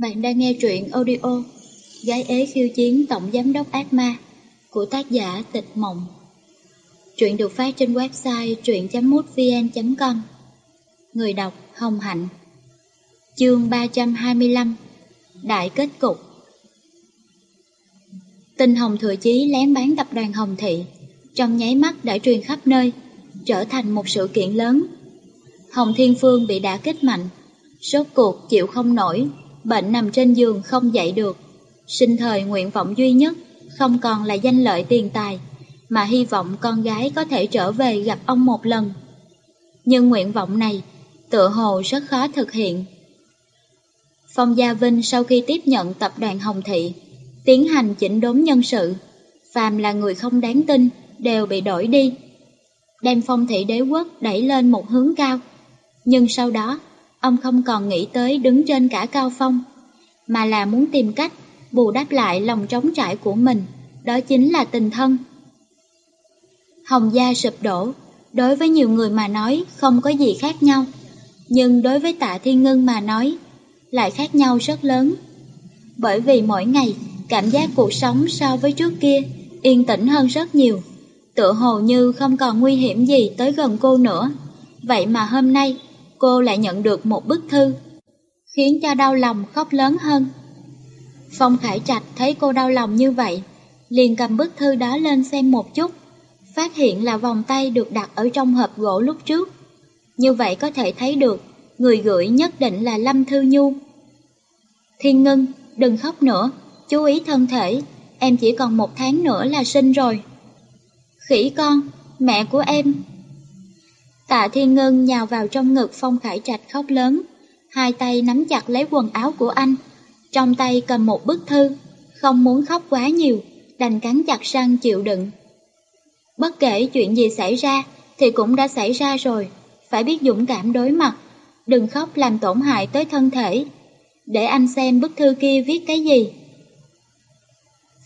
Bạn đang nghe truyện audio Gái ế khiêu chiến tổng giám đốc ác ma của tác giả Tịch Mộng. Truyện được phát trên website truyện.mútvn.com Người đọc Hồng Hạnh. Chương 325 Đại kết cục. Tình Hồng Thừa Chí lén bán tập đoàn Hồng Thị, trong nháy mắt đã truyền khắp nơi, trở thành một sự kiện lớn. Hồng Thiên Phương bị đả kích mạnh Sốt cuộc chịu không nổi bệnh nằm trên giường không dậy được. Sinh thời nguyện vọng duy nhất không còn là danh lợi tiền tài, mà hy vọng con gái có thể trở về gặp ông một lần. Nhưng nguyện vọng này tựa hồ rất khó thực hiện. Phong Gia Vinh sau khi tiếp nhận tập đoàn Hồng Thị, tiến hành chỉnh đốn nhân sự, phàm là người không đáng tin đều bị đổi đi, đem phong thị đế quốc đẩy lên một hướng cao. Nhưng sau đó, Ông không còn nghĩ tới đứng trên cả cao phong, mà là muốn tìm cách bù đắp lại lòng trống trải của mình, đó chính là tình thân. Hồng gia sụp đổ, đối với nhiều người mà nói không có gì khác nhau, nhưng đối với tạ thiên ngân mà nói lại khác nhau rất lớn. Bởi vì mỗi ngày, cảm giác cuộc sống so với trước kia yên tĩnh hơn rất nhiều, tựa hồ như không còn nguy hiểm gì tới gần cô nữa. Vậy mà hôm nay, cô lại nhận được một bức thư, khiến cho đau lòng khóc lớn hơn. Phong Khải Trạch thấy cô đau lòng như vậy, liền cầm bức thư đó lên xem một chút, phát hiện là vòng tay được đặt ở trong hộp gỗ lúc trước. Như vậy có thể thấy được, người gửi nhất định là Lâm Thư Nhu. Thiên Ngân, đừng khóc nữa, chú ý thân thể, em chỉ còn một tháng nữa là sinh rồi. Khỉ con, mẹ của em, Tạ Thiên Ngân nhào vào trong ngực Phong Khải Trạch khóc lớn, hai tay nắm chặt lấy quần áo của anh, trong tay cầm một bức thư, không muốn khóc quá nhiều, đành cắn chặt răng chịu đựng. Bất kể chuyện gì xảy ra thì cũng đã xảy ra rồi, phải biết dũng cảm đối mặt, đừng khóc làm tổn hại tới thân thể. Để anh xem bức thư kia viết cái gì.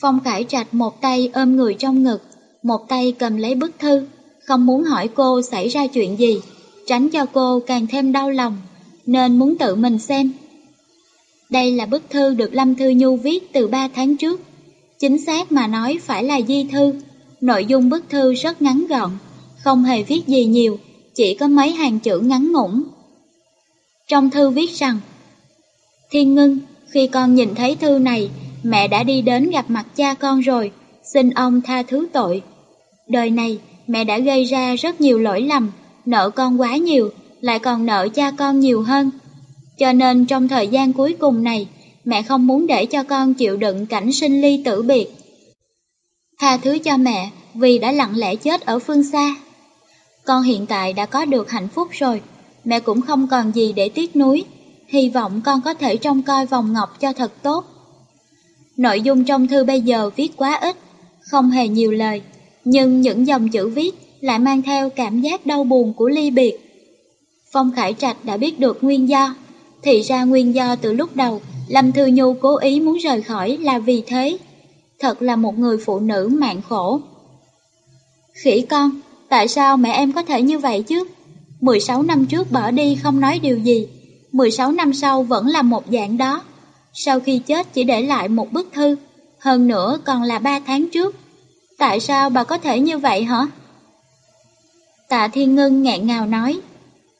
Phong Khải Trạch một tay ôm người trong ngực, một tay cầm lấy bức thư, không muốn hỏi cô xảy ra chuyện gì, tránh cho cô càng thêm đau lòng, nên muốn tự mình xem. Đây là bức thư được Lâm Thư Nhu viết từ 3 tháng trước. Chính xác mà nói phải là di thư, nội dung bức thư rất ngắn gọn, không hề viết gì nhiều, chỉ có mấy hàng chữ ngắn ngủn. Trong thư viết rằng, Thiên Ngân, khi con nhìn thấy thư này, mẹ đã đi đến gặp mặt cha con rồi, xin ông tha thứ tội. Đời này, mẹ đã gây ra rất nhiều lỗi lầm, nợ con quá nhiều, lại còn nợ cha con nhiều hơn. Cho nên trong thời gian cuối cùng này, mẹ không muốn để cho con chịu đựng cảnh sinh ly tử biệt. Tha thứ cho mẹ vì đã lặng lẽ chết ở phương xa. Con hiện tại đã có được hạnh phúc rồi, mẹ cũng không còn gì để tiếc nuối. Hy vọng con có thể trông coi vòng ngọc cho thật tốt. Nội dung trong thư bây giờ viết quá ít, không hề nhiều lời, nhưng những dòng chữ viết lại mang theo cảm giác đau buồn của ly biệt. Phong Khải Trạch đã biết được nguyên do, thì ra nguyên do từ lúc đầu Lâm Thư Nhu cố ý muốn rời khỏi là vì thế. Thật là một người phụ nữ mạng khổ. Khỉ con, tại sao mẹ em có thể như vậy chứ? 16 năm trước bỏ đi không nói điều gì, 16 năm sau vẫn là một dạng đó. Sau khi chết chỉ để lại một bức thư, hơn nữa còn là 3 tháng trước. Tại sao bà có thể như vậy hả? Tạ Thiên Ngân ngẹn ngào nói,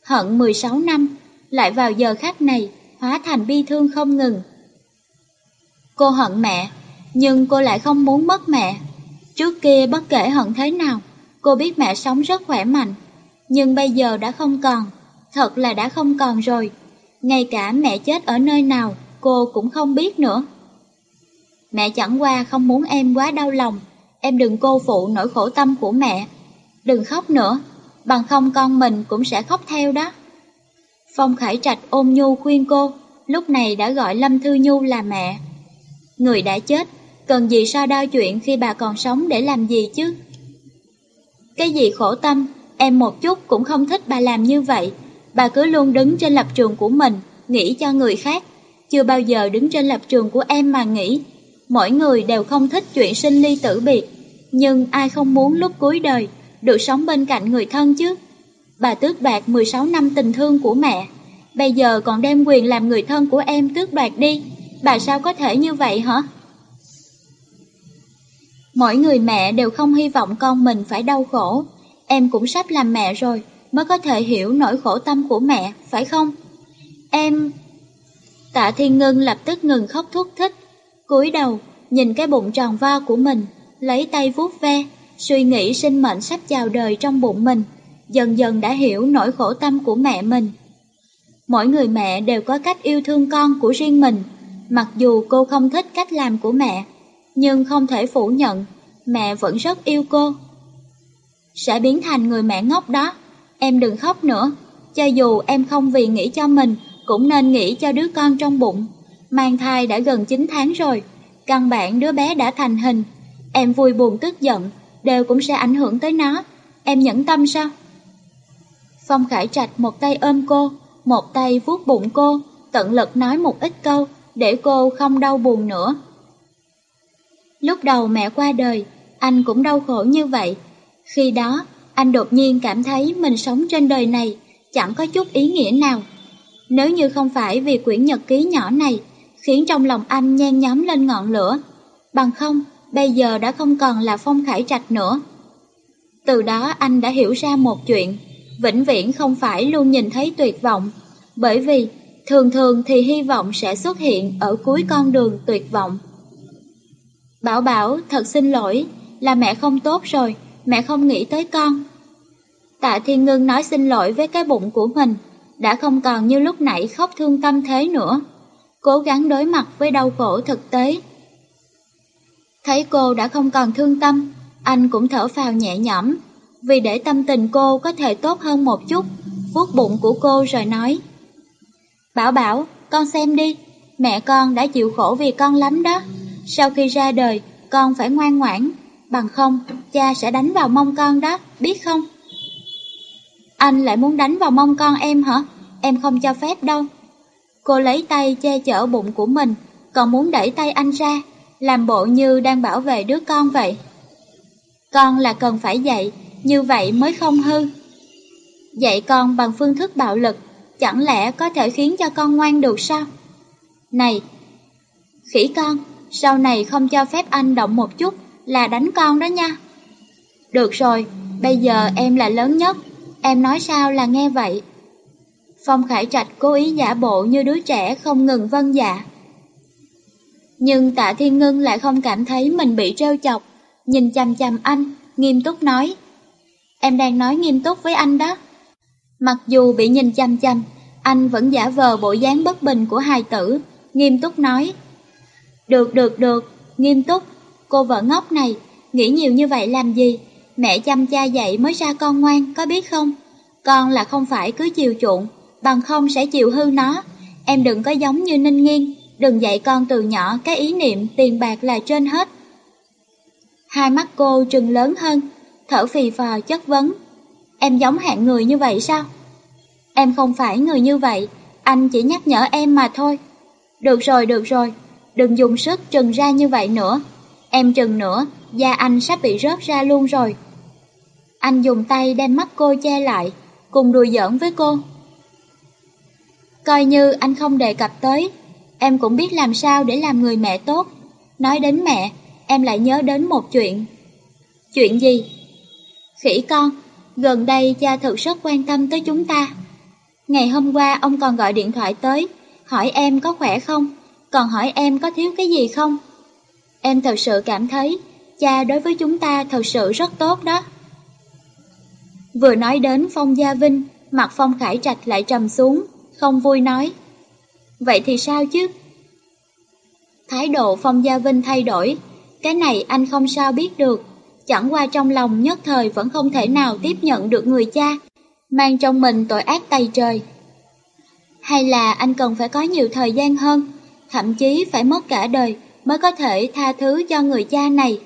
hận 16 năm, lại vào giờ khác này, hóa thành bi thương không ngừng. Cô hận mẹ, nhưng cô lại không muốn mất mẹ. Trước kia bất kể hận thế nào, cô biết mẹ sống rất khỏe mạnh, nhưng bây giờ đã không còn, thật là đã không còn rồi. Ngay cả mẹ chết ở nơi nào, cô cũng không biết nữa. Mẹ chẳng qua không muốn em quá đau lòng, em đừng cô phụ nỗi khổ tâm của mẹ. Đừng khóc nữa, bằng không con mình cũng sẽ khóc theo đó. Phong Khải Trạch ôm nhu khuyên cô, lúc này đã gọi Lâm Thư Nhu là mẹ. Người đã chết, cần gì sao đau chuyện khi bà còn sống để làm gì chứ? Cái gì khổ tâm, em một chút cũng không thích bà làm như vậy. Bà cứ luôn đứng trên lập trường của mình, nghĩ cho người khác. Chưa bao giờ đứng trên lập trường của em mà nghĩ. Mỗi người đều không thích chuyện sinh ly tử biệt. Nhưng ai không muốn lúc cuối đời được sống bên cạnh người thân chứ? Bà tước đoạt 16 năm tình thương của mẹ, bây giờ còn đem quyền làm người thân của em tước đoạt đi. bà sao có thể như vậy hả? Mỗi người mẹ đều không hy vọng con mình phải đau khổ. Em cũng sắp làm mẹ rồi, mới có thể hiểu nỗi khổ tâm của mẹ, phải không? Em... Tạ Thiên Ngân lập tức ngừng khóc thúc thích, cúi đầu, nhìn cái bụng tròn vo của mình, lấy tay vuốt ve, suy nghĩ sinh mệnh sắp chào đời trong bụng mình, dần dần đã hiểu nỗi khổ tâm của mẹ mình. Mỗi người mẹ đều có cách yêu thương con của riêng mình, mặc dù cô không thích cách làm của mẹ, nhưng không thể phủ nhận, mẹ vẫn rất yêu cô. Sẽ biến thành người mẹ ngốc đó, em đừng khóc nữa, cho dù em không vì nghĩ cho mình, cũng nên nghĩ cho đứa con trong bụng. Mang thai đã gần 9 tháng rồi, căn bản đứa bé đã thành hình, em vui buồn tức giận, đều cũng sẽ ảnh hưởng tới nó, em nhẫn tâm sao? Phong Khải Trạch một tay ôm cô, một tay vuốt bụng cô, tận lực nói một ít câu, để cô không đau buồn nữa. Lúc đầu mẹ qua đời, anh cũng đau khổ như vậy. Khi đó, anh đột nhiên cảm thấy mình sống trên đời này chẳng có chút ý nghĩa nào. Nếu như không phải vì quyển nhật ký nhỏ này khiến trong lòng anh nhen nhóm lên ngọn lửa, bằng không, bây giờ đã không còn là Phong Khải Trạch nữa. Từ đó anh đã hiểu ra một chuyện, vĩnh viễn không phải luôn nhìn thấy tuyệt vọng, bởi vì thường thường thì hy vọng sẽ xuất hiện ở cuối con đường tuyệt vọng. Bảo Bảo thật xin lỗi, là mẹ không tốt rồi, mẹ không nghĩ tới con. Tạ Thiên Ngân nói xin lỗi với cái bụng của mình, đã không còn như lúc nãy khóc thương tâm thế nữa, cố gắng đối mặt với đau khổ thực tế. Thấy cô đã không còn thương tâm, anh cũng thở phào nhẹ nhõm, vì để tâm tình cô có thể tốt hơn một chút, vuốt bụng của cô rồi nói. Bảo Bảo, con xem đi, mẹ con đã chịu khổ vì con lắm đó. Sau khi ra đời, con phải ngoan ngoãn, bằng không, cha sẽ đánh vào mông con đó, biết không? Anh lại muốn đánh vào mông con em hả? Em không cho phép đâu. Cô lấy tay che chở bụng của mình, còn muốn đẩy tay anh ra, làm bộ như đang bảo vệ đứa con vậy. Con là cần phải dạy, như vậy mới không hư. Dạy con bằng phương thức bạo lực, chẳng lẽ có thể khiến cho con ngoan được sao? Này, khỉ con, sau này không cho phép anh động một chút là đánh con đó nha. Được rồi, bây giờ em là lớn nhất, em nói sao là nghe vậy. Phong Khải Trạch cố ý giả bộ như đứa trẻ không ngừng vân dạ. Nhưng tạ Thiên Ngân lại không cảm thấy mình bị trêu chọc, nhìn chằm chằm anh, nghiêm túc nói. Em đang nói nghiêm túc với anh đó. Mặc dù bị nhìn chằm chằm, anh vẫn giả vờ bộ dáng bất bình của hài tử, nghiêm túc nói. Được được được, nghiêm túc, cô vợ ngốc này, nghĩ nhiều như vậy làm gì? Mẹ chăm cha dạy mới ra con ngoan, có biết không? Con là không phải cứ chiều chuộng, bằng không sẽ chịu hư nó. Em đừng có giống như Ninh Nghiên, đừng dạy con từ nhỏ cái ý niệm tiền bạc là trên hết. Hai mắt cô trừng lớn hơn, thở phì phò chất vấn. Em giống hạng người như vậy sao? Em không phải người như vậy, anh chỉ nhắc nhở em mà thôi. Được rồi, được rồi, đừng dùng sức trừng ra như vậy nữa. Em trừng nữa, da anh sắp bị rớt ra luôn rồi. Anh dùng tay đem mắt cô che lại, cùng đùa giỡn với cô. Coi như anh không đề cập tới, em cũng biết làm sao để làm người mẹ tốt. Nói đến mẹ, em lại nhớ đến một chuyện. Chuyện gì? Khỉ con, gần đây cha thực rất quan tâm tới chúng ta. Ngày hôm qua ông còn gọi điện thoại tới, hỏi em có khỏe không, còn hỏi em có thiếu cái gì không. Em thật sự cảm thấy cha đối với chúng ta thật sự rất tốt đó. Vừa nói đến Phong Gia Vinh, mặt Phong Khải Trạch lại trầm xuống, không vui nói. Vậy thì sao chứ? Thái độ Phong Gia Vinh thay đổi, cái này anh không sao biết được, chẳng qua trong lòng nhất thời vẫn không thể nào tiếp nhận được người cha, mang trong mình tội ác tày trời. Hay là anh cần phải có nhiều thời gian hơn, thậm chí phải mất cả đời mới có thể tha thứ cho người cha này.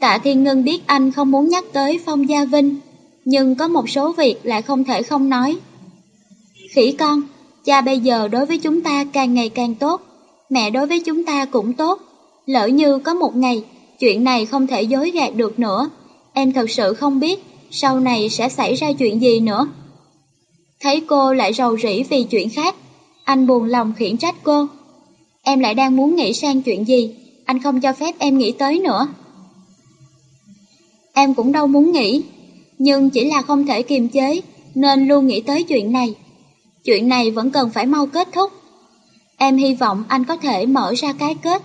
Tạ Thiên Ngân biết anh không muốn nhắc tới Phong Gia Vinh, nhưng có một số việc lại không thể không nói. Khỉ con, cha bây giờ đối với chúng ta càng ngày càng tốt, mẹ đối với chúng ta cũng tốt. Lỡ như có một ngày, chuyện này không thể dối gạt được nữa, em thật sự không biết sau này sẽ xảy ra chuyện gì nữa. Thấy cô lại rầu rĩ vì chuyện khác, anh buồn lòng khiển trách cô. Em lại đang muốn nghĩ sang chuyện gì, anh không cho phép em nghĩ tới nữa. Em cũng đâu muốn nghĩ, nhưng chỉ là không thể kiềm chế, nên luôn nghĩ tới chuyện này. Chuyện này vẫn cần phải mau kết thúc. Em hy vọng anh có thể mở ra cái kết.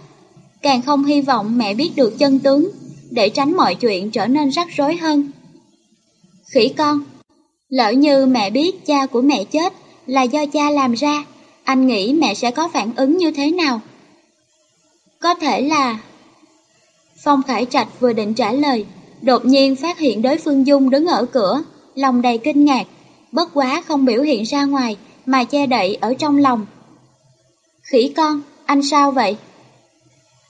Càng không hy vọng mẹ biết được chân tướng, để tránh mọi chuyện trở nên rắc rối hơn. Khỉ con, lỡ như mẹ biết cha của mẹ chết là do cha làm ra, anh nghĩ mẹ sẽ có phản ứng như thế nào? Có thể là... Phong Khải Trạch vừa định trả lời, đột nhiên phát hiện đối phương Dung đứng ở cửa, lòng đầy kinh ngạc, bất quá không biểu hiện ra ngoài mà che đậy ở trong lòng. Khỉ con, anh sao vậy?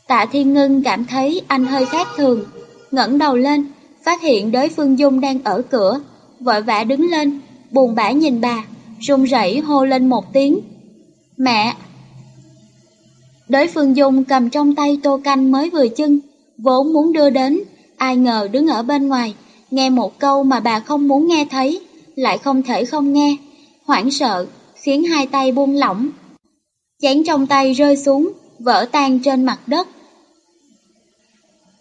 Tạ Thiên Ngân cảm thấy anh hơi khác thường, ngẩng đầu lên, phát hiện đối phương Dung đang ở cửa, vội vã đứng lên, buồn bã nhìn bà, run rẩy hô lên một tiếng. Mẹ! Đối phương Dung cầm trong tay tô canh mới vừa chưng, vốn muốn đưa đến, ai ngờ đứng ở bên ngoài, nghe một câu mà bà không muốn nghe thấy, lại không thể không nghe, hoảng sợ, khiến hai tay buông lỏng. Chén trong tay rơi xuống, vỡ tan trên mặt đất.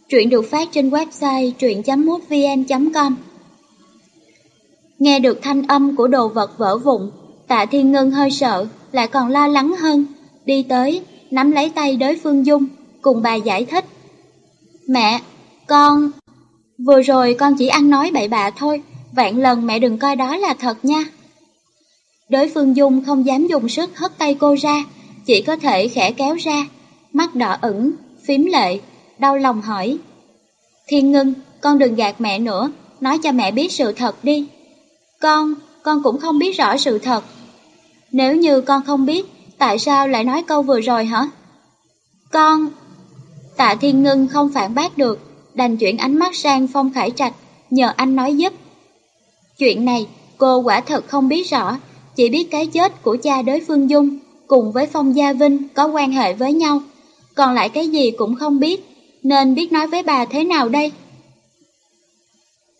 Truyện được phát trên website truyện.mútvn.com Nghe được thanh âm của đồ vật vỡ vụn, tạ thiên ngân hơi sợ, lại còn lo lắng hơn, đi tới, nắm lấy tay đối phương Dung, cùng bà giải thích. Mẹ, con... Vừa rồi con chỉ ăn nói bậy bạ thôi, vạn lần mẹ đừng coi đó là thật nha. Đối phương Dung không dám dùng sức hất tay cô ra, chỉ có thể khẽ kéo ra, mắt đỏ ửng, phím lệ, đau lòng hỏi. Thiên ngưng, con đừng gạt mẹ nữa, nói cho mẹ biết sự thật đi. Con, con cũng không biết rõ sự thật. Nếu như con không biết, tại sao lại nói câu vừa rồi hả? Con... Tạ Thiên Ngân không phản bác được, đành chuyển ánh mắt sang Phong Khải Trạch, nhờ anh nói giúp. Chuyện này, cô quả thật không biết rõ, chỉ biết cái chết của cha đối phương Dung cùng với Phong Gia Vinh có quan hệ với nhau, còn lại cái gì cũng không biết, nên biết nói với bà thế nào đây?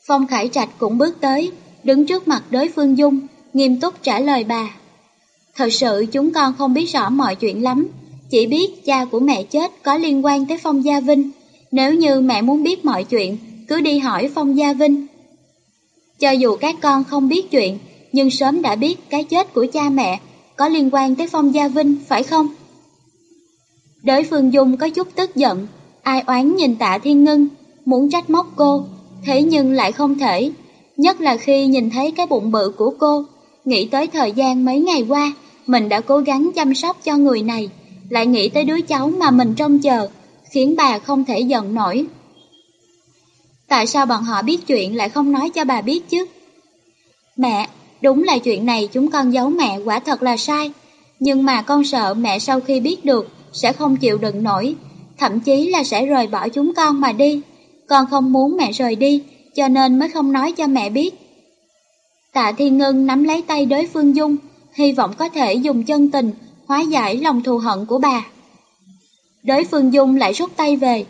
Phong Khải Trạch cũng bước tới, đứng trước mặt đối phương Dung, nghiêm túc trả lời bà. Thật sự chúng con không biết rõ mọi chuyện lắm, chỉ biết cha của mẹ chết có liên quan tới Phong Gia Vinh. Nếu như mẹ muốn biết mọi chuyện, cứ đi hỏi Phong Gia Vinh. Cho dù các con không biết chuyện, nhưng sớm đã biết cái chết của cha mẹ có liên quan tới Phong Gia Vinh, phải không? Đới Phương Dung có chút tức giận, ai oán nhìn tạ thiên ngân, muốn trách móc cô, thế nhưng lại không thể. Nhất là khi nhìn thấy cái bụng bự của cô, nghĩ tới thời gian mấy ngày qua, mình đã cố gắng chăm sóc cho người này, lại nghĩ tới đứa cháu mà mình trông chờ, khiến bà không thể giận nổi. Tại sao bọn họ biết chuyện lại không nói cho bà biết chứ? Mẹ, đúng là chuyện này chúng con giấu mẹ quả thật là sai, nhưng mà con sợ mẹ sau khi biết được sẽ không chịu đựng nổi, thậm chí là sẽ rời bỏ chúng con mà đi. Con không muốn mẹ rời đi, cho nên mới không nói cho mẹ biết. Tạ Thiên Ngân nắm lấy tay đối phương Dung, hy vọng có thể dùng chân tình hóa giải lòng thù hận của bà. Đối phương Dung lại rút tay về.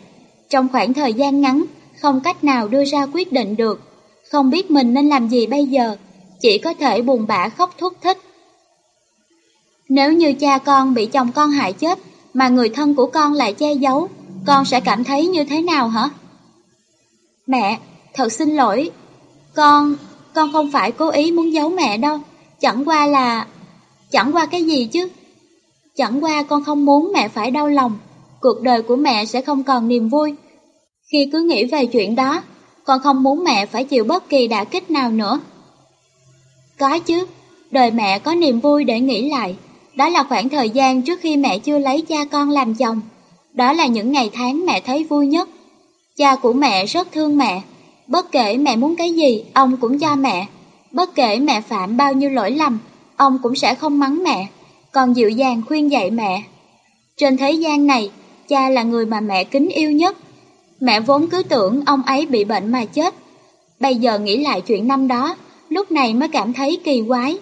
Trong khoảng thời gian ngắn, không cách nào đưa ra quyết định được, không biết mình nên làm gì bây giờ, chỉ có thể buồn bã khóc thúc thích. Nếu như cha con bị chồng con hại chết, mà người thân của con lại che giấu, con sẽ cảm thấy như thế nào hả? Mẹ, thật xin lỗi, con, con không phải cố ý muốn giấu mẹ đâu, chẳng qua là... Chẳng qua cái gì chứ? Chẳng qua con không muốn mẹ phải đau lòng, cuộc đời của mẹ sẽ không còn niềm vui. Khi cứ nghĩ về chuyện đó, con không muốn mẹ phải chịu bất kỳ đả kích nào nữa. Có chứ, đời mẹ có niềm vui để nghĩ lại, đó là khoảng thời gian trước khi mẹ chưa lấy cha con làm chồng. Đó là những ngày tháng mẹ thấy vui nhất. Cha của mẹ rất thương mẹ, bất kể mẹ muốn cái gì, ông cũng cho mẹ. Bất kể mẹ phạm bao nhiêu lỗi lầm, ông cũng sẽ không mắng mẹ, còn dịu dàng khuyên dạy mẹ. Trên thế gian này, cha là người mà mẹ kính yêu nhất. Mẹ vốn cứ tưởng ông ấy bị bệnh mà chết. Bây giờ nghĩ lại chuyện năm đó, lúc này mới cảm thấy kỳ quái.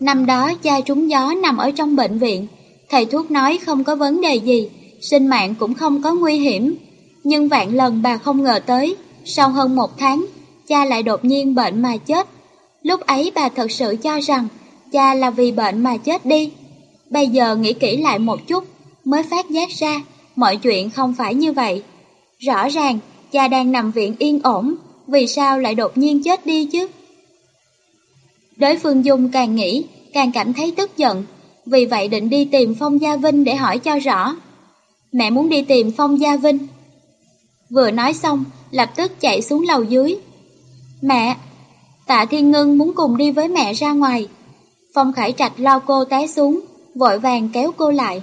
Năm đó cha trúng gió nằm ở trong bệnh viện, thầy thuốc nói không có vấn đề gì, sinh mạng cũng không có nguy hiểm. Nhưng vạn lần bà không ngờ tới, sau hơn một tháng, cha lại đột nhiên bệnh mà chết. Lúc ấy bà thật sự cho rằng cha là vì bệnh mà chết đi. Bây giờ nghĩ kỹ lại một chút, mới phát giác ra, mọi chuyện không phải như vậy. Rõ ràng, cha đang nằm viện yên ổn, vì sao lại đột nhiên chết đi chứ? Đới Phương Dung càng nghĩ, càng cảm thấy tức giận, vì vậy định đi tìm Phong Gia Vinh để hỏi cho rõ. Mẹ muốn đi tìm Phong Gia Vinh. Vừa nói xong, lập tức chạy xuống lầu dưới. Mẹ! Tạ Thiên Ngân muốn cùng đi với mẹ ra ngoài. Phong Khải Trạch lo cô té xuống, vội vàng kéo cô lại.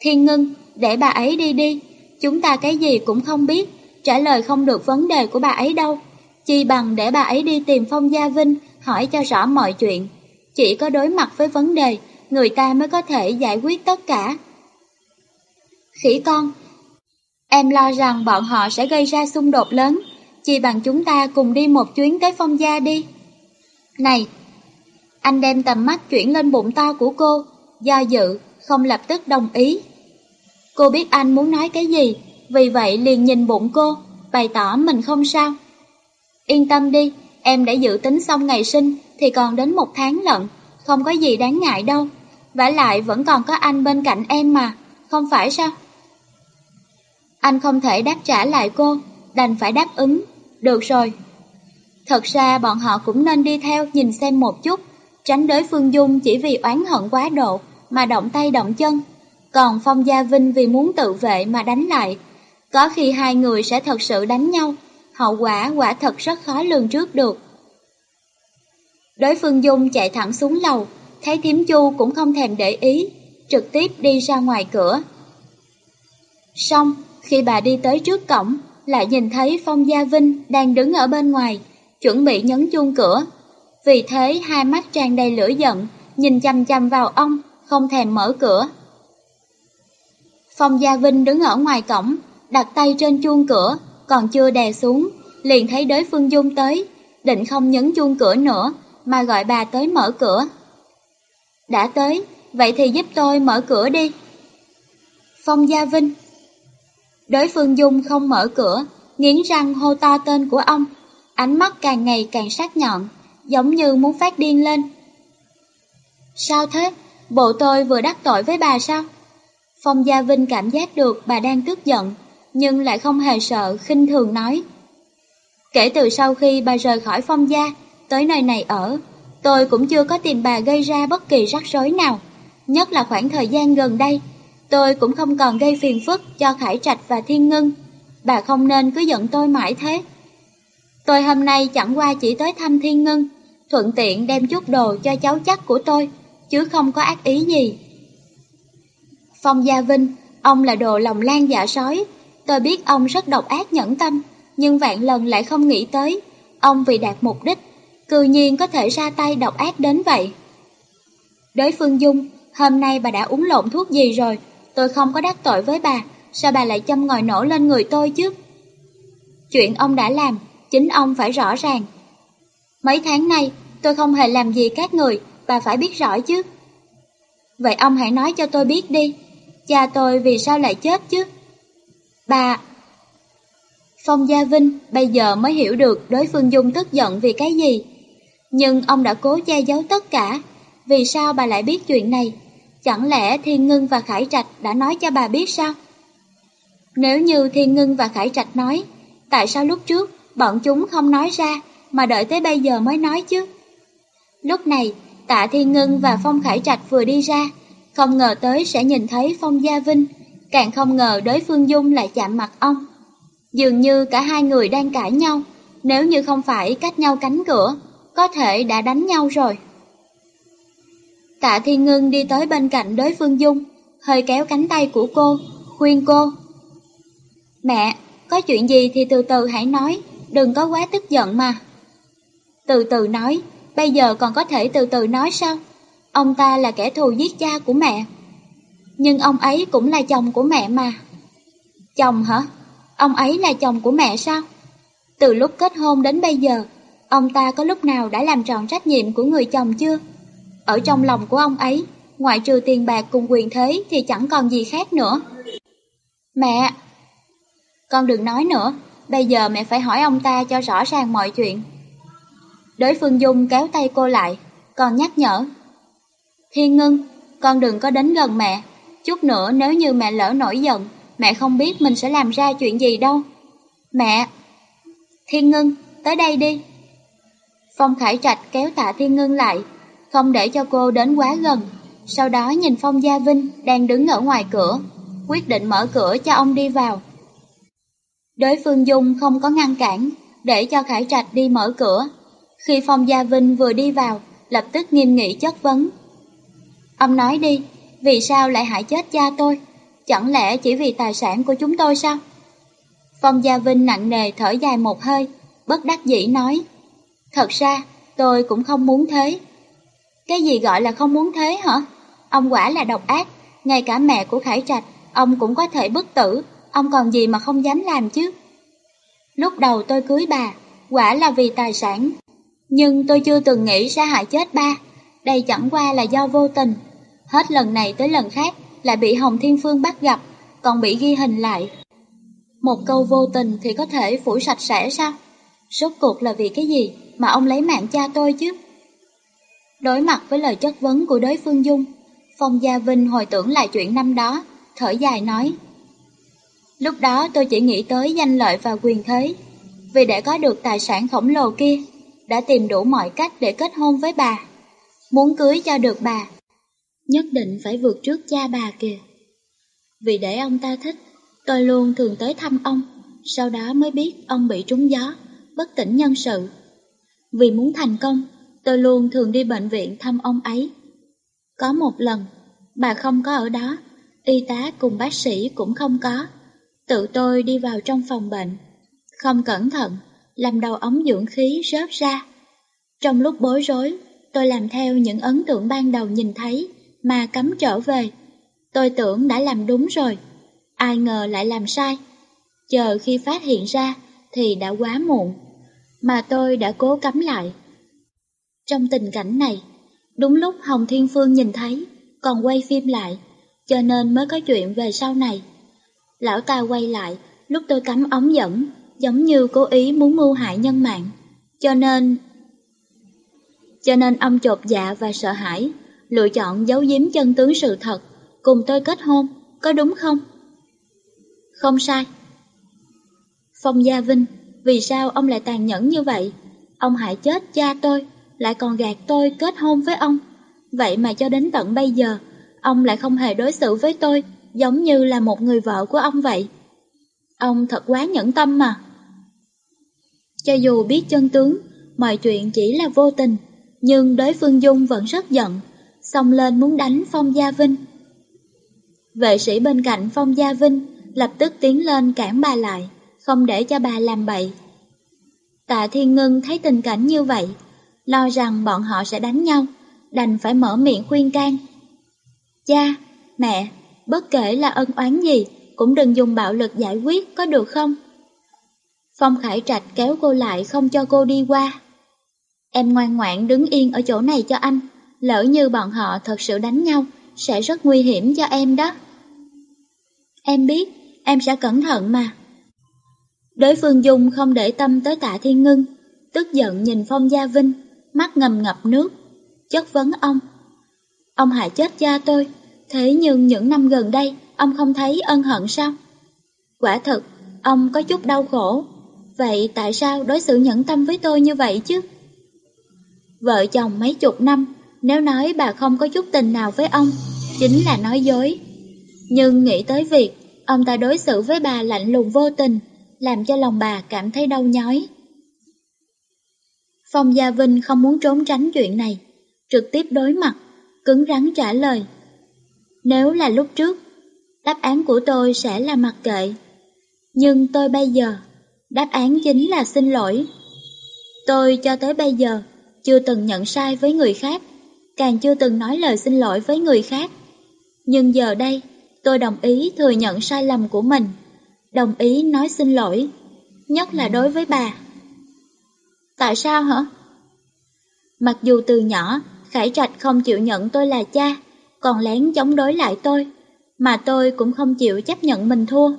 Thiên Ngân, để bà ấy đi đi, chúng ta cái gì cũng không biết, trả lời không được vấn đề của bà ấy đâu. Chi bằng để bà ấy đi tìm Phong Gia Vinh, hỏi cho rõ mọi chuyện. Chỉ có đối mặt với vấn đề, người ta mới có thể giải quyết tất cả. Khỉ con, em lo rằng bọn họ sẽ gây ra xung đột lớn, chỉ bằng chúng ta cùng đi một chuyến tới phong gia đi. Này, anh đem tầm mắt chuyển lên bụng to của cô, do dự, không lập tức đồng ý. Cô biết anh muốn nói cái gì, vì vậy liền nhìn bụng cô, bày tỏ mình không sao. Yên tâm đi, em đã dự tính xong ngày sinh thì còn đến một tháng lận, không có gì đáng ngại đâu. vả lại vẫn còn có anh bên cạnh em mà, không phải sao? Anh không thể đáp trả lại cô, đành phải đáp ứng. Được rồi. Thật ra bọn họ cũng nên đi theo nhìn xem một chút, tránh đối Phương Dung chỉ vì oán hận quá độ mà động tay động chân. Còn Phong Gia Vinh vì muốn tự vệ mà đánh lại. Có khi hai người sẽ thật sự đánh nhau, hậu quả quả thật rất khó lường trước được. Đối Phương Dung chạy thẳng xuống lầu, thấy Thiếm Chu cũng không thèm để ý, trực tiếp đi ra ngoài cửa. Xong, khi bà đi tới trước cổng, lại nhìn thấy Phong Gia Vinh đang đứng ở bên ngoài, chuẩn bị nhấn chuông cửa. Vì thế hai mắt tràn đầy lửa giận, nhìn chăm chăm vào ông, không thèm mở cửa. Phong Gia Vinh đứng ở ngoài cổng, đặt tay trên chuông cửa, còn chưa đè xuống, liền thấy đới Phương Dung tới, định không nhấn chuông cửa nữa, mà gọi bà tới mở cửa. Đã tới, vậy thì giúp tôi mở cửa đi. Phong Gia Vinh Đối phương Dung không mở cửa, nghiến răng hô to tên của ông, ánh mắt càng ngày càng sắc nhọn, giống như muốn phát điên lên. Sao thế? Bộ tôi vừa đắc tội với bà sao? Phong Gia Vinh cảm giác được bà đang tức giận, nhưng lại không hề sợ, khinh thường nói. Kể từ sau khi bà rời khỏi Phong Gia, tới nơi này ở, tôi cũng chưa có tìm bà gây ra bất kỳ rắc rối nào, nhất là khoảng thời gian gần đây, Tôi cũng không còn gây phiền phức cho Khải Trạch và Thiên Ngân. Bà không nên cứ giận tôi mãi thế. Tôi hôm nay chẳng qua chỉ tới thăm Thiên Ngân, thuận tiện đem chút đồ cho cháu chắc của tôi, chứ không có ác ý gì. Phong Gia Vinh, ông là đồ lòng lan dạ sói. Tôi biết ông rất độc ác nhẫn tâm, nhưng vạn lần lại không nghĩ tới. Ông vì đạt mục đích, cư nhiên có thể ra tay độc ác đến vậy. Đối phương Dung, hôm nay bà đã uống lộn thuốc gì rồi? Tôi không có đắc tội với bà, sao bà lại châm ngòi nổ lên người tôi chứ? Chuyện ông đã làm, chính ông phải rõ ràng. Mấy tháng nay, tôi không hề làm gì các người, bà phải biết rõ chứ. Vậy ông hãy nói cho tôi biết đi, cha tôi vì sao lại chết chứ? Bà... Phong Gia Vinh bây giờ mới hiểu được đối phương Dung tức giận vì cái gì. Nhưng ông đã cố che giấu tất cả, vì sao bà lại biết chuyện này? Chẳng lẽ Thiên Ngân và Khải Trạch đã nói cho bà biết sao? Nếu như Thiên Ngân và Khải Trạch nói, tại sao lúc trước bọn chúng không nói ra mà đợi tới bây giờ mới nói chứ? Lúc này, Tạ Thiên Ngân và Phong Khải Trạch vừa đi ra, không ngờ tới sẽ nhìn thấy Phong Gia Vinh, càng không ngờ đối phương Dung lại chạm mặt ông. Dường như cả hai người đang cãi nhau, nếu như không phải cách nhau cánh cửa, có thể đã đánh nhau rồi. Tạ Thiên Ngân đi tới bên cạnh đối phương Dung, hơi kéo cánh tay của cô, khuyên cô. Mẹ, có chuyện gì thì từ từ hãy nói, đừng có quá tức giận mà. Từ từ nói, bây giờ còn có thể từ từ nói sao? Ông ta là kẻ thù giết cha của mẹ. Nhưng ông ấy cũng là chồng của mẹ mà. Chồng hả? Ông ấy là chồng của mẹ sao? Từ lúc kết hôn đến bây giờ, ông ta có lúc nào đã làm tròn trách nhiệm của người chồng chưa? Ở trong lòng của ông ấy, ngoại trừ tiền bạc cùng quyền thế thì chẳng còn gì khác nữa. Mẹ! Con đừng nói nữa, bây giờ mẹ phải hỏi ông ta cho rõ ràng mọi chuyện. Đới Phương Dung kéo tay cô lại, còn nhắc nhở. Thiên Ngân, con đừng có đến gần mẹ. Chút nữa nếu như mẹ lỡ nổi giận, mẹ không biết mình sẽ làm ra chuyện gì đâu. Mẹ! Thiên Ngân, tới đây đi. Phong Khải Trạch kéo tạ Thiên Ngân lại, không để cho cô đến quá gần. Sau đó nhìn Phong Gia Vinh đang đứng ở ngoài cửa, quyết định mở cửa cho ông đi vào. Đối phương Dung không có ngăn cản, để cho Khải Trạch đi mở cửa. Khi Phong Gia Vinh vừa đi vào, lập tức nghiêm nghị chất vấn. Ông nói đi, vì sao lại hại chết cha tôi? Chẳng lẽ chỉ vì tài sản của chúng tôi sao? Phong Gia Vinh nặng nề thở dài một hơi, bất đắc dĩ nói. Thật ra, tôi cũng không muốn thế. Cái gì gọi là không muốn thế hả? Ông quả là độc ác, ngay cả mẹ của Khải Trạch, ông cũng có thể bức tử, ông còn gì mà không dám làm chứ? Lúc đầu tôi cưới bà, quả là vì tài sản, nhưng tôi chưa từng nghĩ sẽ hại chết ba, đây chẳng qua là do vô tình. Hết lần này tới lần khác lại bị Hồng Thiên Phương bắt gặp, còn bị ghi hình lại. Một câu vô tình thì có thể phủ sạch sẽ sao? Rốt cuộc là vì cái gì mà ông lấy mạng cha tôi chứ? Đối mặt với lời chất vấn của đối phương Dung, Phong Gia Vinh hồi tưởng lại chuyện năm đó, thở dài nói. Lúc đó tôi chỉ nghĩ tới danh lợi và quyền thế, vì để có được tài sản khổng lồ kia, đã tìm đủ mọi cách để kết hôn với bà. Muốn cưới cho được bà, nhất định phải vượt trước cha bà kìa. Vì để ông ta thích, tôi luôn thường tới thăm ông, sau đó mới biết ông bị trúng gió, bất tỉnh nhân sự. Vì muốn thành công, tôi luôn thường đi bệnh viện thăm ông ấy. Có một lần, bà không có ở đó, y tá cùng bác sĩ cũng không có. Tự tôi đi vào trong phòng bệnh, không cẩn thận, làm đầu ống dưỡng khí rớt ra. Trong lúc bối rối, tôi làm theo những ấn tượng ban đầu nhìn thấy mà cấm trở về. Tôi tưởng đã làm đúng rồi, ai ngờ lại làm sai. Chờ khi phát hiện ra thì đã quá muộn, mà tôi đã cố cấm lại. Trong tình cảnh này, đúng lúc Hồng Thiên Phương nhìn thấy, còn quay phim lại, cho nên mới có chuyện về sau này. Lão ta quay lại, lúc tôi cắm ống dẫn, giống như cố ý muốn mưu hại nhân mạng. Cho nên... Cho nên ông chột dạ và sợ hãi, lựa chọn giấu giếm chân tướng sự thật, cùng tôi kết hôn, có đúng không? Không sai. Phong Gia Vinh, vì sao ông lại tàn nhẫn như vậy? Ông hại chết cha tôi, lại còn gạt tôi kết hôn với ông. Vậy mà cho đến tận bây giờ, ông lại không hề đối xử với tôi, giống như là một người vợ của ông vậy. Ông thật quá nhẫn tâm mà. Cho dù biết chân tướng, mọi chuyện chỉ là vô tình, nhưng đối phương Dung vẫn rất giận, xông lên muốn đánh Phong Gia Vinh. Vệ sĩ bên cạnh Phong Gia Vinh lập tức tiến lên cản bà lại, không để cho bà làm bậy. Tạ Thiên Ngân thấy tình cảnh như vậy, lo rằng bọn họ sẽ đánh nhau, đành phải mở miệng khuyên can. Cha, mẹ, bất kể là ân oán gì, cũng đừng dùng bạo lực giải quyết có được không? Phong Khải Trạch kéo cô lại không cho cô đi qua. Em ngoan ngoãn đứng yên ở chỗ này cho anh, lỡ như bọn họ thật sự đánh nhau, sẽ rất nguy hiểm cho em đó. Em biết, em sẽ cẩn thận mà. Đối phương Dung không để tâm tới tạ thiên ngưng, tức giận nhìn Phong Gia Vinh, mắt ngầm ngập nước, chất vấn ông. Ông hại chết cha tôi, thế nhưng những năm gần đây, ông không thấy ân hận sao? Quả thật, ông có chút đau khổ, vậy tại sao đối xử nhẫn tâm với tôi như vậy chứ? Vợ chồng mấy chục năm, nếu nói bà không có chút tình nào với ông, chính là nói dối. Nhưng nghĩ tới việc ông ta đối xử với bà lạnh lùng vô tình, làm cho lòng bà cảm thấy đau nhói. Phong Gia Vinh không muốn trốn tránh chuyện này, trực tiếp đối mặt, cứng rắn trả lời. Nếu là lúc trước, đáp án của tôi sẽ là mặc kệ. Nhưng tôi bây giờ, đáp án chính là xin lỗi. Tôi cho tới bây giờ chưa từng nhận sai với người khác, càng chưa từng nói lời xin lỗi với người khác. Nhưng giờ đây, tôi đồng ý thừa nhận sai lầm của mình, đồng ý nói xin lỗi, nhất là đối với bà. Tại sao hả? Mặc dù từ nhỏ, Khải Trạch không chịu nhận tôi là cha, còn lén chống đối lại tôi, mà tôi cũng không chịu chấp nhận mình thua,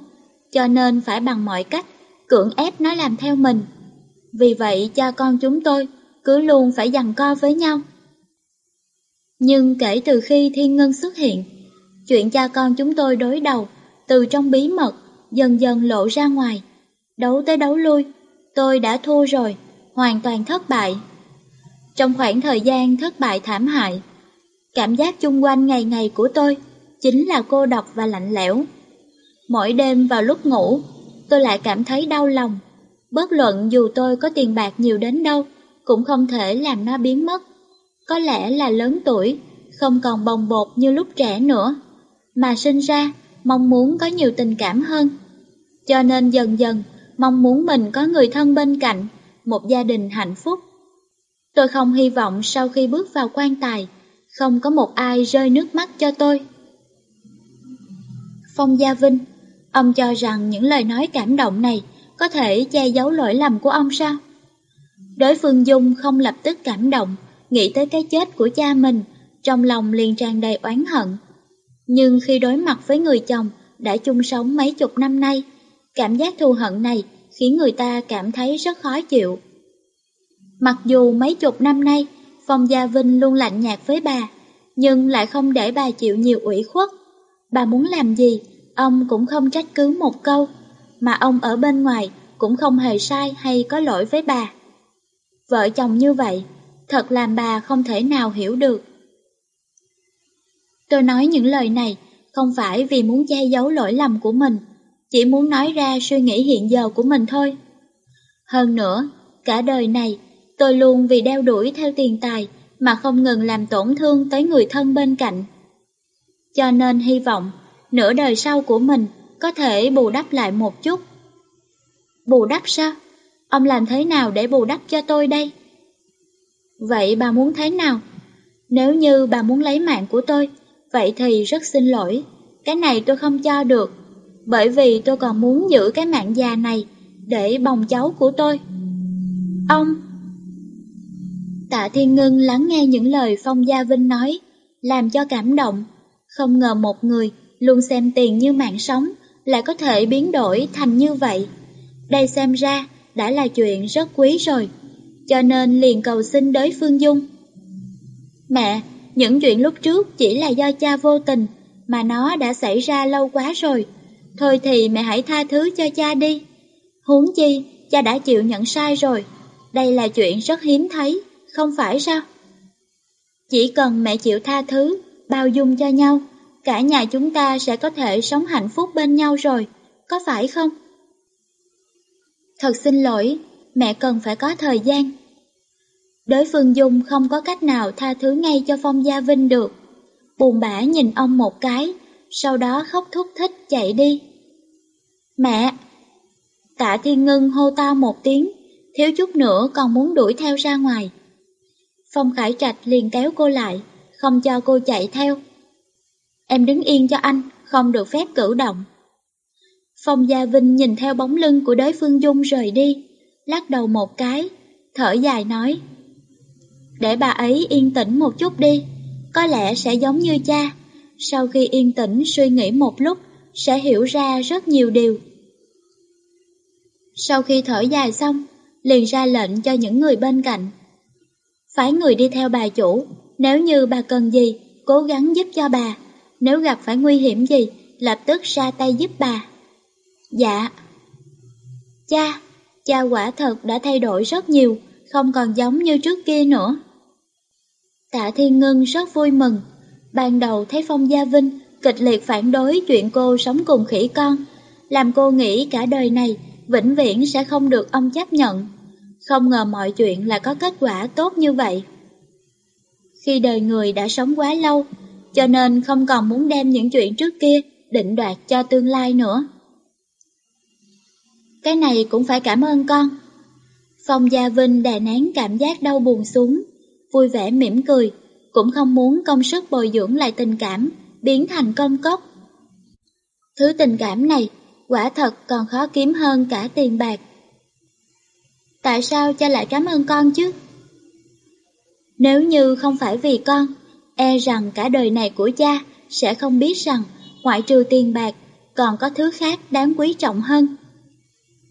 cho nên phải bằng mọi cách cưỡng ép nó làm theo mình. Vì vậy cha con chúng tôi cứ luôn phải giằng co với nhau. Nhưng kể từ khi Thiên Ngân xuất hiện, chuyện cha con chúng tôi đối đầu, từ trong bí mật, dần dần lộ ra ngoài. Đấu tới đấu lui, tôi đã thua rồi, hoàn toàn thất bại. Trong khoảng thời gian thất bại thảm hại, cảm giác chung quanh ngày ngày của tôi chính là cô độc và lạnh lẽo. Mỗi đêm vào lúc ngủ, tôi lại cảm thấy đau lòng. Bất luận dù tôi có tiền bạc nhiều đến đâu, cũng không thể làm nó biến mất. Có lẽ là lớn tuổi, không còn bồng bột như lúc trẻ nữa, mà sinh ra mong muốn có nhiều tình cảm hơn. Cho nên dần dần, mong muốn mình có người thân bên cạnh, một gia đình hạnh phúc. Tôi không hy vọng sau khi bước vào quan tài, không có một ai rơi nước mắt cho tôi. Phong Gia Vinh, ông cho rằng những lời nói cảm động này có thể che giấu lỗi lầm của ông sao? Đối phương Dung không lập tức cảm động, nghĩ tới cái chết của cha mình, trong lòng liền tràn đầy oán hận. Nhưng khi đối mặt với người chồng đã chung sống mấy chục năm nay, cảm giác thù hận này khiến người ta cảm thấy rất khó chịu. Mặc dù mấy chục năm nay, Phong Gia Vinh luôn lạnh nhạt với bà, nhưng lại không để bà chịu nhiều ủy khuất. Bà muốn làm gì, ông cũng không trách cứ một câu, mà ông ở bên ngoài cũng không hề sai hay có lỗi với bà. Vợ chồng như vậy, thật làm bà không thể nào hiểu được. Tôi nói những lời này không phải vì muốn che giấu lỗi lầm của mình, chỉ muốn nói ra suy nghĩ hiện giờ của mình thôi. Hơn nữa, cả đời này, tôi luôn vì đeo đuổi theo tiền tài mà không ngừng làm tổn thương tới người thân bên cạnh. Cho nên hy vọng, nửa đời sau của mình có thể bù đắp lại một chút. Bù đắp sao? Ông làm thế nào để bù đắp cho tôi đây? Vậy bà muốn thế nào? Nếu như bà muốn lấy mạng của tôi, vậy thì rất xin lỗi. Cái này tôi không cho được, bởi vì tôi còn muốn giữ cái mạng già này để bồng cháu của tôi. Ông! Tạ Thiên Ngân lắng nghe những lời Phong Gia Vinh nói, làm cho cảm động. Không ngờ một người luôn xem tiền như mạng sống, lại có thể biến đổi thành như vậy. Đây xem ra đã là chuyện rất quý rồi, cho nên liền cầu xin đới Phương Dung. Mẹ, những chuyện lúc trước chỉ là do cha vô tình, mà nó đã xảy ra lâu quá rồi. Thôi thì mẹ hãy tha thứ cho cha đi. Huống chi, cha đã chịu nhận sai rồi. Đây là chuyện rất hiếm thấy, không phải sao? Chỉ cần mẹ chịu tha thứ, bao dung cho nhau, cả nhà chúng ta sẽ có thể sống hạnh phúc bên nhau rồi, có phải không? Thật xin lỗi, mẹ cần phải có thời gian. Đối phương Dung không có cách nào tha thứ ngay cho Phong Gia Vinh được. Buồn bã nhìn ông một cái, sau đó khóc thúc thích chạy đi. Mẹ! Tạ Thiên Ngân hô to một tiếng, thiếu chút nữa còn muốn đuổi theo ra ngoài. Phong Khải Trạch liền kéo cô lại, không cho cô chạy theo. Em đứng yên cho anh, không được phép cử động. Phong Gia Vinh nhìn theo bóng lưng của đối phương Dung rời đi, lắc đầu một cái, thở dài nói. Để bà ấy yên tĩnh một chút đi, có lẽ sẽ giống như cha. Sau khi yên tĩnh suy nghĩ một lúc, sẽ hiểu ra rất nhiều điều. Sau khi thở dài xong, liền ra lệnh cho những người bên cạnh. Phải người đi theo bà chủ, nếu như bà cần gì, cố gắng giúp cho bà. Nếu gặp phải nguy hiểm gì, lập tức ra tay giúp bà. Dạ. Cha, cha quả thật đã thay đổi rất nhiều, không còn giống như trước kia nữa. Tạ Thiên Ngân rất vui mừng. Ban đầu thấy Phong Gia Vinh kịch liệt phản đối chuyện cô sống cùng khỉ con, làm cô nghĩ cả đời này vĩnh viễn sẽ không được ông chấp nhận. Không ngờ mọi chuyện lại có kết quả tốt như vậy. Khi đời người đã sống quá lâu, cho nên không còn muốn đem những chuyện trước kia định đoạt cho tương lai nữa. Cái này cũng phải cảm ơn con. Phong Gia Vinh đè nén cảm giác đau buồn xuống, vui vẻ mỉm cười, cũng không muốn công sức bồi dưỡng lại tình cảm, biến thành công cốc. Thứ tình cảm này, quả thật còn khó kiếm hơn cả tiền bạc. Tại sao cha lại cảm ơn con chứ? Nếu như không phải vì con, e rằng cả đời này của cha sẽ không biết rằng ngoại trừ tiền bạc còn có thứ khác đáng quý trọng hơn.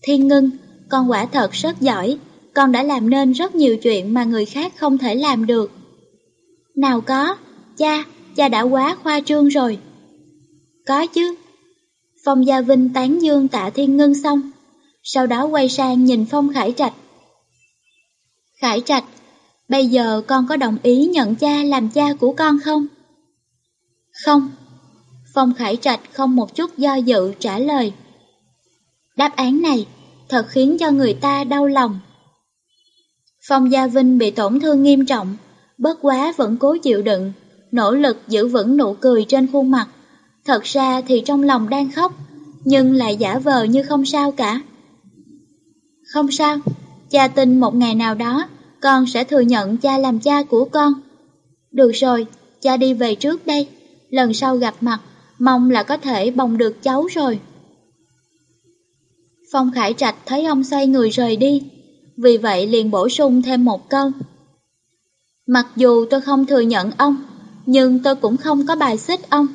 Thiên ngưng, con quả thật rất giỏi, con đã làm nên rất nhiều chuyện mà người khác không thể làm được. Nào có, cha, cha đã quá khoa trương rồi. Có chứ. Phong Gia Vinh tán dương tạ thiên Ngân xong, sau đó quay sang nhìn Phong Khải Trạch. Khải Trạch, bây giờ con có đồng ý nhận cha làm cha của con không? Không. Phong Khải Trạch không một chút do dự trả lời. Đáp án này thật khiến cho người ta đau lòng. Phong Gia Vinh bị tổn thương nghiêm trọng, bất quá vẫn cố chịu đựng, nỗ lực giữ vững nụ cười trên khuôn mặt. Thật ra thì trong lòng đang khóc, nhưng lại giả vờ như không sao cả. Không sao, cha tin một ngày nào đó, con sẽ thừa nhận cha làm cha của con. Được rồi, cha đi về trước đây, lần sau gặp mặt, mong là có thể bồng được cháu rồi. Phong Khải Trạch thấy ông xoay người rời đi, vì vậy liền bổ sung thêm một câu. Mặc dù tôi không thừa nhận ông, nhưng tôi cũng không có bài xích ông.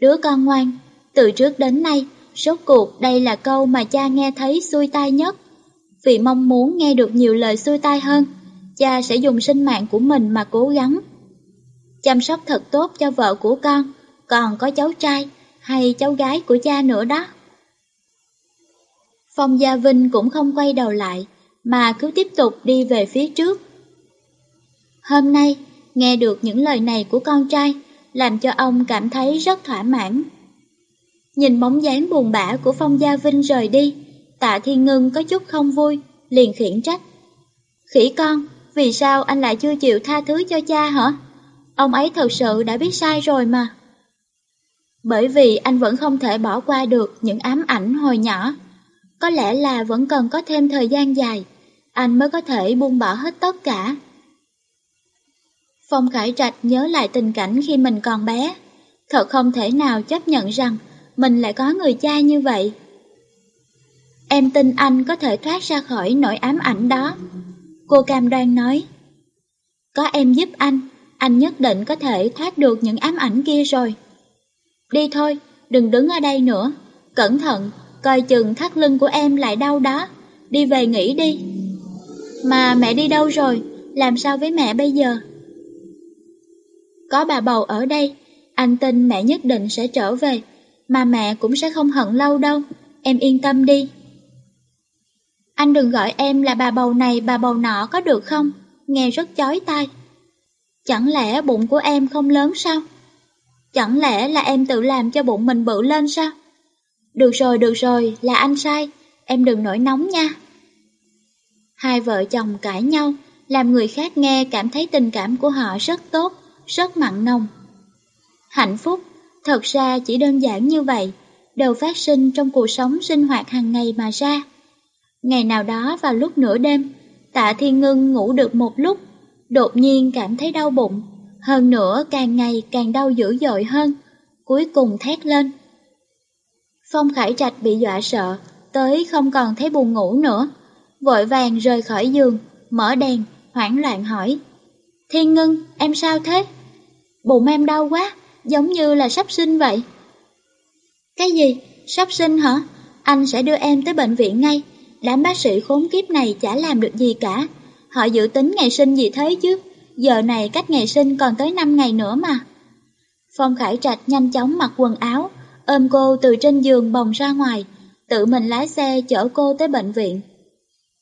Đứa con ngoan, từ trước đến nay, rốt cuộc đây là câu mà cha nghe thấy xuôi tai nhất. Vì mong muốn nghe được nhiều lời xuôi tai hơn, cha sẽ dùng sinh mạng của mình mà cố gắng. Chăm sóc thật tốt cho vợ của con, còn có cháu trai hay cháu gái của cha nữa đó. Phong Gia Vinh cũng không quay đầu lại, mà cứ tiếp tục đi về phía trước. Hôm nay, nghe được những lời này của con trai, làm cho ông cảm thấy rất thỏa mãn. Nhìn bóng dáng buồn bã của Phong Gia Vinh rời đi, tạ thiên ngưng có chút không vui, liền khiển trách. Khỉ con, vì sao anh lại chưa chịu tha thứ cho cha hả? Ông ấy thật sự đã biết sai rồi mà. Bởi vì anh vẫn không thể bỏ qua được những ám ảnh hồi nhỏ. Có lẽ là vẫn cần có thêm thời gian dài, anh mới có thể buông bỏ hết tất cả. Phong Khải Trạch nhớ lại tình cảnh khi mình còn bé, thật không thể nào chấp nhận rằng mình lại có người cha như vậy. Em tin anh có thể thoát ra khỏi nỗi ám ảnh đó. Cô Cam Đoan nói, có em giúp anh, anh nhất định có thể thoát được những ám ảnh kia rồi. Đi thôi, đừng đứng ở đây nữa, cẩn thận, coi chừng thắt lưng của em lại đau đó, đi về nghỉ đi. Mà mẹ đi đâu rồi, làm sao với mẹ bây giờ? Có bà bầu ở đây, anh tin mẹ nhất định sẽ trở về, mà mẹ cũng sẽ không hận lâu đâu, em yên tâm đi. Anh đừng gọi em là bà bầu này bà bầu nọ có được không? Nghe rất chói tai. Chẳng lẽ bụng của em không lớn sao? Chẳng lẽ là em tự làm cho bụng mình bự lên sao? Được rồi, được rồi, là anh sai, em đừng nổi nóng nha. Hai vợ chồng cãi nhau, làm người khác nghe cảm thấy tình cảm của họ rất tốt, rất mặn nồng. Hạnh phúc, thật ra chỉ đơn giản như vậy, đều phát sinh trong cuộc sống sinh hoạt hàng ngày mà ra. Ngày nào đó vào lúc nửa đêm, tạ thiên ngưng ngủ được một lúc, đột nhiên cảm thấy đau bụng, hơn nữa càng ngày càng đau dữ dội hơn, cuối cùng thét lên. Phong Khải Trạch bị dọa sợ, tới không còn thấy buồn ngủ nữa, vội vàng rời khỏi giường, mở đèn, hoảng loạn hỏi. Thiên Ngân, em sao thế? Bụng em đau quá, giống như là sắp sinh vậy. Cái gì? Sắp sinh hả? Anh sẽ đưa em tới bệnh viện ngay. Đám bác sĩ khốn kiếp này chả làm được gì cả. Họ dự tính ngày sinh gì thế chứ? Giờ này cách ngày sinh còn tới 5 ngày nữa mà. Phong Khải Trạch nhanh chóng mặc quần áo, ôm cô từ trên giường bồng ra ngoài, tự mình lái xe chở cô tới bệnh viện.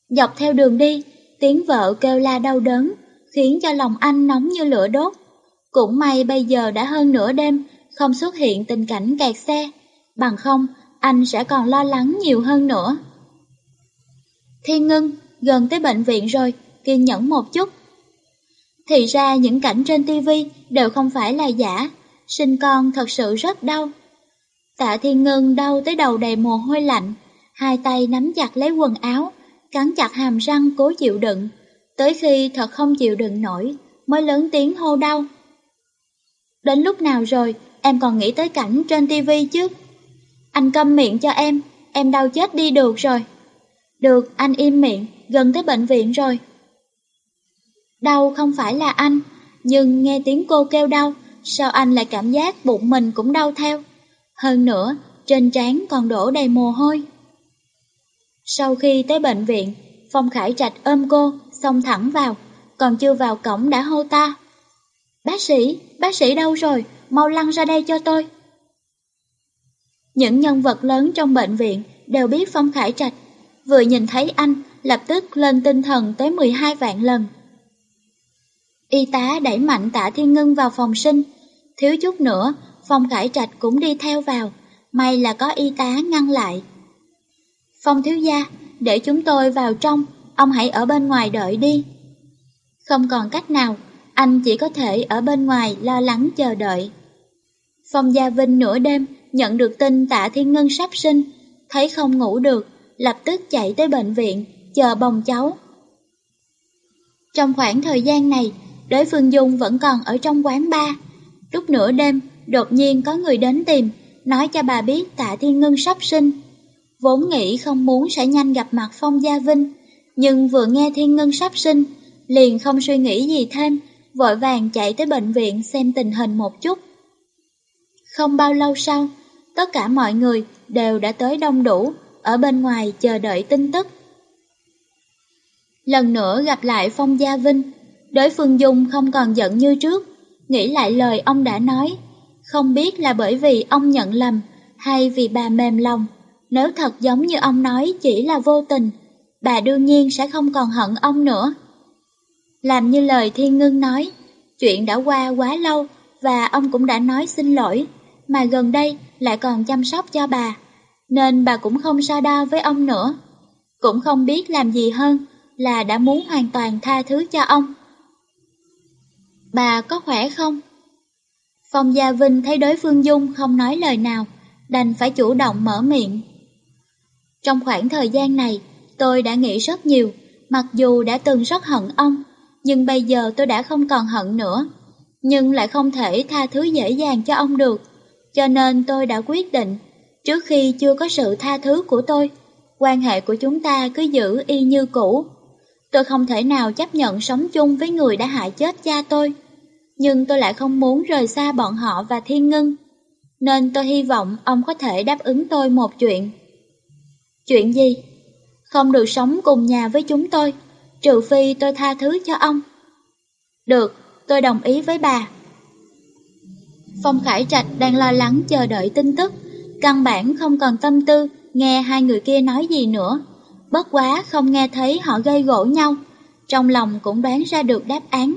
Dọc theo đường đi, tiếng vợ kêu la đau đớn, khiến cho lòng anh nóng như lửa đốt. Cũng may bây giờ đã hơn nửa đêm, không xuất hiện tình cảnh kẹt xe, bằng không anh sẽ còn lo lắng nhiều hơn nữa. Thiên ngưng, gần tới bệnh viện rồi, kiên nhẫn một chút. Thì ra những cảnh trên tivi đều không phải là giả, sinh con thật sự rất đau. Tạ Thiên Ngân đau tới đầu đầy mồ hôi lạnh, hai tay nắm chặt lấy quần áo, cắn chặt hàm răng cố chịu đựng, tới khi thật không chịu đựng nổi, mới lớn tiếng hô đau. Đến lúc nào rồi, em còn nghĩ tới cảnh trên tivi chứ? Anh câm miệng cho em, em đau chết đi được rồi. Được, anh im miệng, gần tới bệnh viện rồi. Đau không phải là anh, nhưng nghe tiếng cô kêu đau, sao anh lại cảm giác bụng mình cũng đau theo? Hơn nữa, trên trán còn đổ đầy mồ hôi. Sau khi tới bệnh viện, Phong Khải Trạch ôm cô, xông thẳng vào, còn chưa vào cổng đã hô ta. Bác sĩ, bác sĩ đâu rồi? Mau lăn ra đây cho tôi. Những nhân vật lớn trong bệnh viện đều biết Phong Khải Trạch. Vừa nhìn thấy anh, lập tức lên tinh thần tới 12 vạn lần. Y tá đẩy mạnh tạ thiên ngưng vào phòng sinh. Thiếu chút nữa, Phong Khải Trạch cũng đi theo vào. May là có y tá ngăn lại. Phong thiếu gia, để chúng tôi vào trong, ông hãy ở bên ngoài đợi đi. Không còn cách nào, anh chỉ có thể ở bên ngoài lo lắng chờ đợi. Phong Gia Vinh nửa đêm nhận được tin tạ Thiên Ngân sắp sinh, thấy không ngủ được, lập tức chạy tới bệnh viện, chờ bồng cháu. Trong khoảng thời gian này, đối phương Dung vẫn còn ở trong quán bar. Lúc nửa đêm, đột nhiên có người đến tìm, nói cho bà biết tạ Thiên Ngân sắp sinh. Vốn nghĩ không muốn sẽ nhanh gặp mặt Phong Gia Vinh, nhưng vừa nghe Thiên Ngân sắp sinh, liền không suy nghĩ gì thêm, vội vàng chạy tới bệnh viện xem tình hình một chút. Không bao lâu sau, tất cả mọi người đều đã tới đông đủ, ở bên ngoài chờ đợi tin tức. Lần nữa gặp lại Phong Gia Vinh, đối phương Dung không còn giận như trước, nghĩ lại lời ông đã nói, không biết là bởi vì ông nhận lầm hay vì bà mềm lòng. Nếu thật giống như ông nói chỉ là vô tình, bà đương nhiên sẽ không còn hận ông nữa. Làm như lời Thiên Ngưng nói, chuyện đã qua quá lâu và ông cũng đã nói xin lỗi, mà gần đây lại còn chăm sóc cho bà, nên bà cũng không so đo với ông nữa. Cũng không biết làm gì hơn là đã muốn hoàn toàn tha thứ cho ông. Bà có khỏe không? Phong Gia Vinh thấy đối phương Dung không nói lời nào, đành phải chủ động mở miệng. Trong khoảng thời gian này, tôi đã nghĩ rất nhiều, mặc dù đã từng rất hận ông, nhưng bây giờ tôi đã không còn hận nữa, nhưng lại không thể tha thứ dễ dàng cho ông được, cho nên tôi đã quyết định, trước khi chưa có sự tha thứ của tôi, quan hệ của chúng ta cứ giữ y như cũ. Tôi không thể nào chấp nhận sống chung với người đã hại chết cha tôi, nhưng tôi lại không muốn rời xa bọn họ và thiên ngân, nên tôi hy vọng ông có thể đáp ứng tôi một chuyện. Chuyện gì? Không được sống cùng nhà với chúng tôi trừ phi tôi tha thứ cho ông. Được, tôi đồng ý với bà. Phong Khải Trạch đang lo lắng chờ đợi tin tức, căn bản không còn tâm tư nghe hai người kia nói gì nữa. Bất quá không nghe thấy họ gây gỗ nhau, trong lòng cũng đoán ra được đáp án.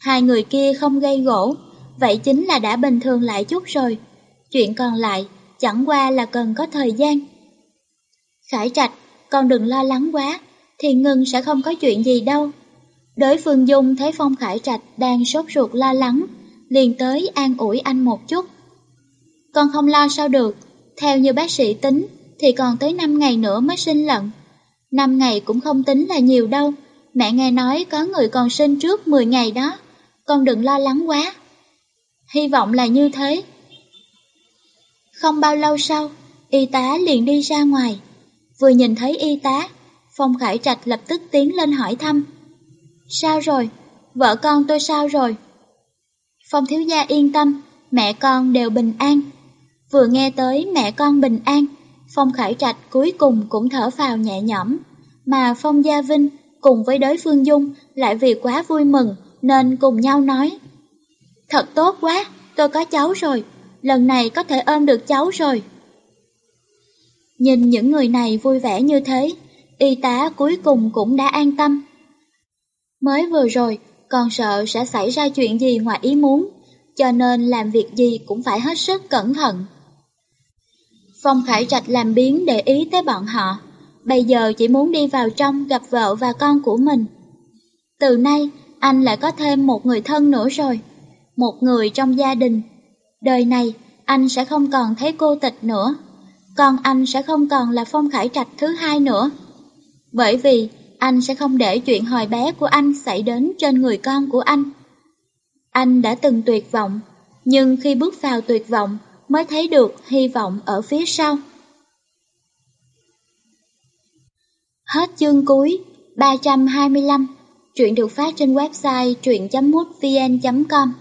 Hai người kia không gây gỗ, vậy chính là đã bình thường lại chút rồi. Chuyện còn lại chẳng qua là cần có thời gian. Khải Trạch, con đừng lo lắng quá, thì ngưng sẽ không có chuyện gì đâu. Đối phương Dung thấy Phong Khải Trạch đang sốt ruột lo lắng, liền tới an ủi anh một chút. Con không lo sao được, theo như bác sĩ tính thì còn tới 5 ngày nữa mới sinh lận. 5 ngày cũng không tính là nhiều đâu, mẹ nghe nói có người còn sinh trước 10 ngày đó, con đừng lo lắng quá. Hy vọng là như thế. Không bao lâu sau, y tá liền đi ra ngoài. Vừa nhìn thấy y tá, Phong Khải Trạch lập tức tiến lên hỏi thăm. Sao rồi? Vợ con tôi sao rồi? Phong thiếu gia yên tâm, mẹ con đều bình an. Vừa nghe tới mẹ con bình an, Phong Khải Trạch cuối cùng cũng thở phào nhẹ nhõm. Mà Phong Gia Vinh cùng với đối phương Dung lại vì quá vui mừng nên cùng nhau nói. Thật tốt quá, tôi có cháu rồi, lần này có thể ôm được cháu rồi. Nhìn những người này vui vẻ như thế, y tá cuối cùng cũng đã an tâm. Mới vừa rồi, còn sợ sẽ xảy ra chuyện gì ngoài ý muốn, cho nên làm việc gì cũng phải hết sức cẩn thận. Phong Khải Trạch làm biến để ý tới bọn họ, bây giờ chỉ muốn đi vào trong gặp vợ và con của mình. Từ nay, anh lại có thêm một người thân nữa rồi, một người trong gia đình. Đời này, anh sẽ không còn thấy cô tịch nữa, còn anh sẽ không còn là Phong Khải Trạch thứ hai nữa. Bởi vì anh sẽ không để chuyện hồi bé của anh xảy đến trên người con của anh. Anh đã từng tuyệt vọng, nhưng khi bước vào tuyệt vọng mới thấy được hy vọng ở phía sau. Hết chương cuối 325, truyện được phát trên website truyện.mútvn.com